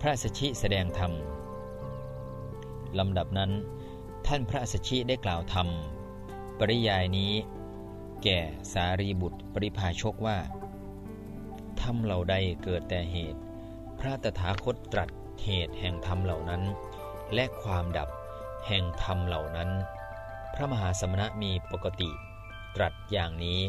พระสัชชิแสดงธรรมลำดับนั้น ท่านพระสัชชิได้กล่าวธรรม ปริยายนี้ แก่สารีบุตรปริภาชกว่าธรรมเหล่าใดเกิดแต่เหตุ พระตถาคตตรัสเหตุแห่งธรรมเหล่านั้น และความดับแห่งธรรมเหล่านั้น พระมหาสมณะมีปกติตรัสอย่างนี้